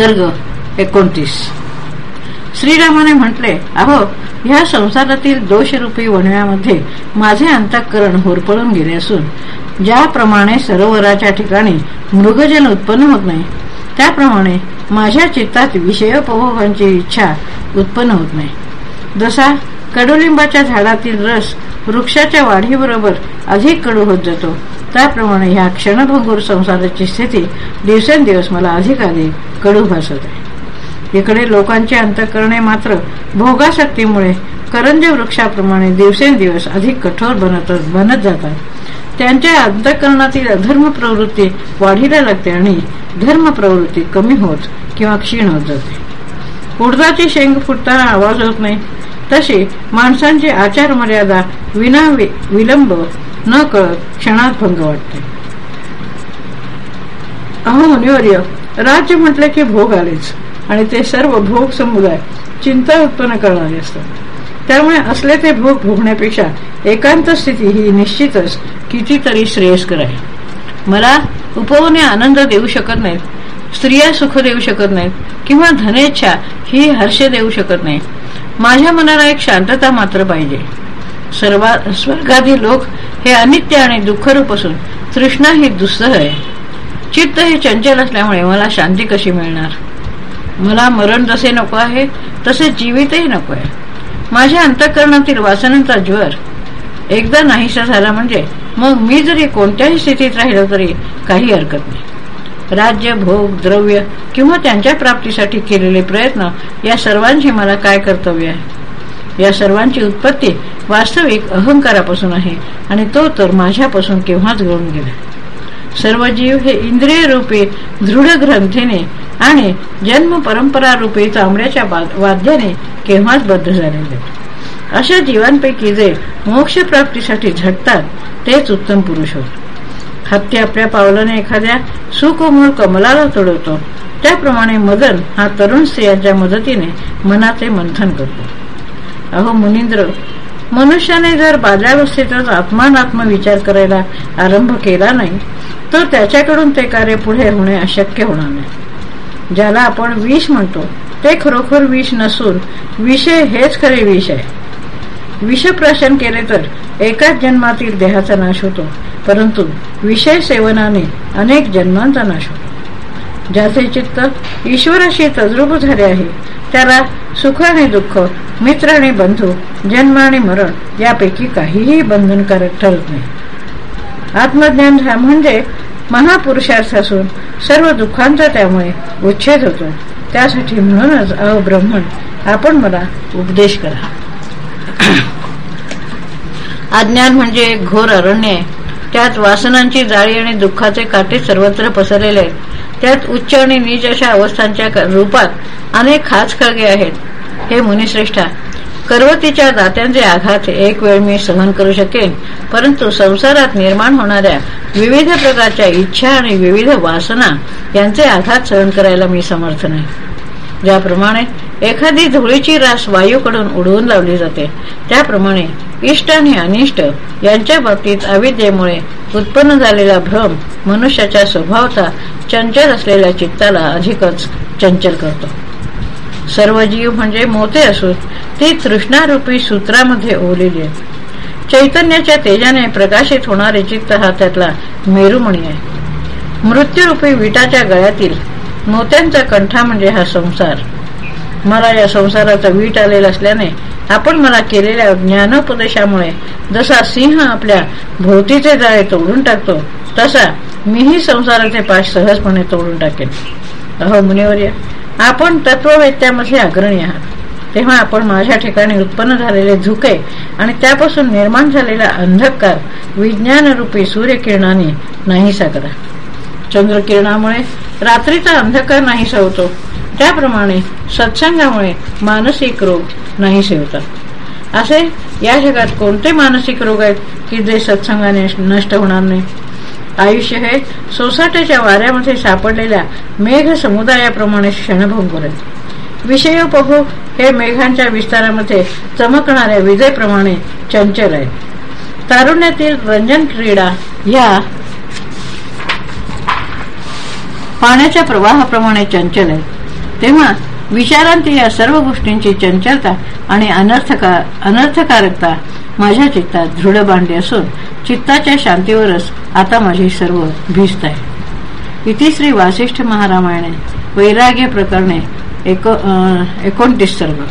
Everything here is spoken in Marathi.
सर्ग एकोणतीस. श्रीरामाने म्हटले अहो ह्या संसारातील दोषरूपी वणव्यामध्ये माझे अंतःकरण होरपळून गेले असून ज्याप्रमाणे सरोवराच्या ठिकाणी मृगजल उत्पन्न होत नाही त्याप्रमाणे माझ्या चित्तात विषयोपभोगांची इच्छा उत्पन्न होत नाही. जसा कडुलिंबाच्या झाडातील रस वृक्षाच्या वाढीबरोबर अधिक कडू होत जातो त्याप्रमाणे ह्या क्षणभंगूर संसाराची स्थिती दिवसेंदिवस मला अधिक अधिक कडू भासत आहे. इकडे लोकांची अंतकरणे मात्र भोगाशक्तीमुळे करंज वृक्षाप्रमाणे दिवसेंदिवस अधिक कठोर बनत बनत जातात त्यांच्या अंतकरणातील अधर्म प्रवृत्ती वाढीला लागते आणि धर्म प्रवृत्ती कमी होत किंवा क्षीण होत जाते. उडदाची शेंग फुटताना आवाज होत नाही. तशी माणसांची आचार मर्यादा विना विलंब न कळत क्षणात भंग वाटते. अहो मुनिवर्य राज्य म्हटले की भोग आलेच. आणि ते सर्व भोग समुदाय चिंता उत्पन्न करणारे असतात. त्यामुळे असले ते भोग भोगण्यापेक्षा एकांत स्थिती ही निश्चितच कितीतरी श्रेयस्कर आहे. मला उपवने आनंद देऊ शकत नाहीत स्त्रिया सुख देऊ शकत नाहीत किंवा धनेच्छा ही हर्ष देऊ शकत नाही माझ्या मनाला एक शांतता मात्र पाहिजे. सर्वा स्वर्गाधी लोक हे अनित्य आणि दुःखरूप असून तृष्णा ही दुस्सह आहे. चित्त हे चंचल असल्यामुळे मला शांती कशी मिळणार? मला मरण जसे नको आहे तसे जीवितही नको आहे. माझ्या अंतःकरणातील वासनांचा ज्वर एकदा नाहीसा झाला म्हणजे मग मी जरी कोणत्याही स्थितीत राहिलो तरी काही हरकत नाही. राज्य भोग द्रव्य किंवा त्यांच्या प्राप्तीसाठी केलेले प्रयत्न या सर्वांशी मला काय कर्तव्य आहे? या सर्वांची उत्पत्ती वास्तविक अहंकारापासून आहे आणि तो तर माझ्यापासून केव्हाच घडून गेला. सर्व जीव हे इंद्रिय रूपी दृढ ग्रंथीने आणि जन्म परंपरा रूपी चांबड्याच्या वाद्याने केव्हाच बद्ध झालेले अशा जीवांपैकी जे मोक्ष प्राप्तीसाठी झटतात तेच उत्तम पुरुष होत. हत्ती आपल्या पावलाने एखाद्या सुकोमूळ कमलाला तोडवतो. त्याप्रमाणे मदन हा तरुण स्त्रियांच्या मदतीने मनाचे मंथन करतो. अहो मुनिंद्र मनुष्याने जर बाल्यावस्थेतच आत्मानात्म विचार करायला आरंभ केला नाही तर त्याच्याकडून ते कार्य पुढे होणे अशक्य होणार नाही. ज्याला आपण विष म्हणतो ते खरोखर विष नसून विषय हेच खरे विष आहे. विषप्राशन केले तर एकाच जन्मातील देहाचा नाश होतो परंतु विषय सेवनाने अनेक जन्मांचा नाश होतो. ज्याचे चित्त ईश्वराशी तजरुब झाले आहे त्याला सुख आणि दुःख मित्र आणि बंधू जन्म आणि मरण यापैकी काहीही बंधनकारक ठरत नाही. आत्मज्ञान म्हणजे महापुरुषार्थ असून सर्व दुःखांचा त्यामुळे उच्छेद होतो. त्यासाठी म्हणूनच अ ब्रह्मण आपण मला उपदेश करा. अज्ञान म्हणजे एक घोर अरण्य. आहे त्यात वासनांची जाळी आणि दुःखाचे काटे सर्वत्र पसरलेले आहेत. त्यात उच्च आणि नीच अशा अवस्थांच्या रूपात अनेक खास खळगे आहेत. हे मुनिश्रेष्ठा करवतीच्या दात्यांचे आघात एक वेळ मी सहन करू शकेन परंतु संसारात निर्माण होणाऱ्या विविध प्रकारच्या इच्छा आणि विविध वासना यांचे आघात सहन करायला मी समर्थ नाही. ज्याप्रमाणे एखादी धुळीची रास वायूकडून उडवून लावली जाते. त्याप्रमाणे इष्ट आणि अनिष्ट यांच्या बाबतीत अविद्येमुळे उत्पन्न झालेला भ्रम मनुष्याच्या स्वभावता चंचल असलेल्या चित्ताला अधिकच चंचल करतो. सर्व जीव म्हणजे मोते असून ती तृष्णारूपी सूत्रामध्ये ओलेली आहे. चैतन्याच्या तेजाने प्रकाशित होणारे चित्त हा त्यातला मेरुमणी आहे. मृत्यूरूपी विटाच्या गळ्यातील मोत्यांचा कंठा म्हणजे हा संसार. मला या संसाराचा वीट आलेला असल्याने आपण मला केलेल्या ज्ञानोपदेशामुळे जसा सिंह आपल्या भोवतीचे जाळे तोडून टाकतो तसा मीही संसाराचे पाश सहजपणे तोडून टाकेन. अहो मुनिवर्य आपण तत्ववेत्यामध्ये अग्रणी आहात. तेव्हा आपण माझ्या ठिकाणी उत्पन्न झालेले झुके आणि त्यापासून निर्माण झालेला अंधकार विज्ञानरूपी सूर्यकिरणाने नाहीसा करा चंद्रकिरणामुळे रात्रीचा अंधकार नाहीसा होतो त्याप्रमाणे सत्संगामुळे मानसिक रोग नाहीसे होतात असे या जगात कोणते मानसिक रोग आहेत की जे सत्संगाने नष्ट होणार नाही? आयुष्य हे सोसाट्याच्या वाऱ्यामध्ये सापडलेल्या मेघ समुदायाप्रमाणे क्षणभंगुर आहे. विषयोपभोग हे मेघांच्या विस्तारामध्ये चमकणाऱ्या विजेप्रमाणे चंचल आहे. तारुण्यातील रंजन क्रीडा या पाण्याच्या प्रवाहाप्रमाणे चंचल आहे. तेव्हा विचारांती या सर्व गोष्टींची चंचलता आणि अनर्थका अनर्थकारकता माझ्या चित्तात दृढ बांधली असून चित्ताच्या शांतीवरच आता माझी सर्व भिजत आहे. इति श्री वासिष्ठ महारामायणे वैराग्य प्रकरणे एको एकोणतीस सर्व